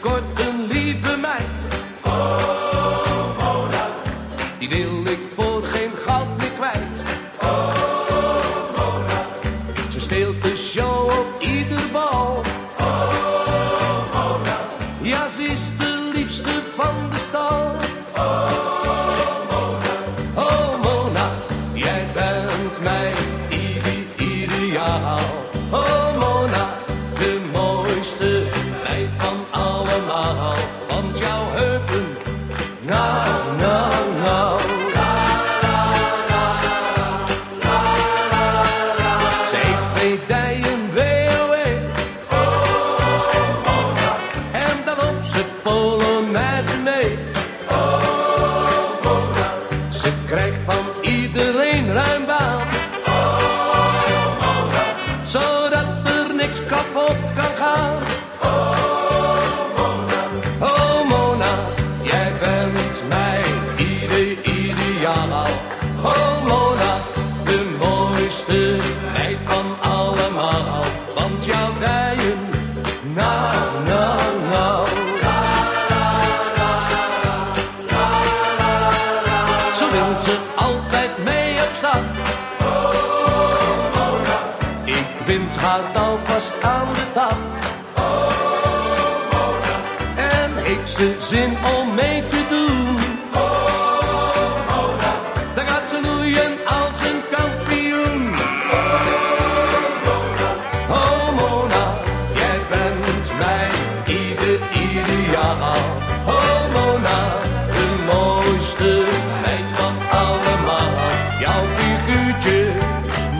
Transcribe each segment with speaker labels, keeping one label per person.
Speaker 1: kort een lieve meid. Oh, Mona. Die wil ik voor geen goud meer kwijt. Oh, Mona. Ze steelt de show op ieder bal. Oh, Mona. Ja, ze is de liefste van de stal. Oh Mona, jij bent mijn ide- ideaal. Oh Mona, de mooiste niks kapot kan gaan. Oh Mona, jij bent mijn ide ideaal. Oh Mona, de mooiste meid van allemaal. Want jouw dijen, nou, nou, nou. Zo wil ze altijd mee op stap. Bind haar alvast aan de tap. En heeft ze zin om mee te doen? Dan gaat ze loeien als een kampioen. Oh Mona, jij bent mijn ieder ideaal. Oh Mona, de mooiste meid van allemaal. Jouw figuurtje,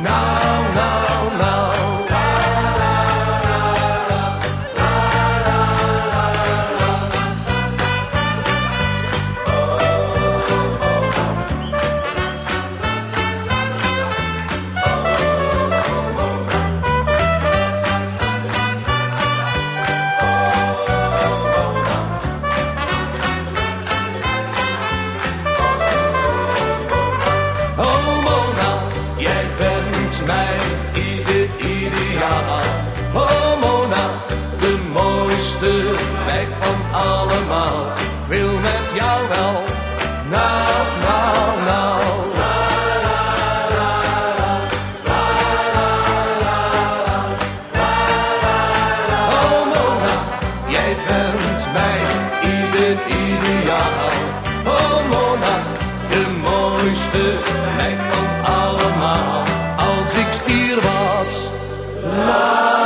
Speaker 1: nou, nou, nou. allemaal, wil met jou wel. Nou, nou, nou. Oh Mona, jij bent mijn ieder ideaal. Oh Mona, de mooiste meid van allemaal. Als ik stier was. La.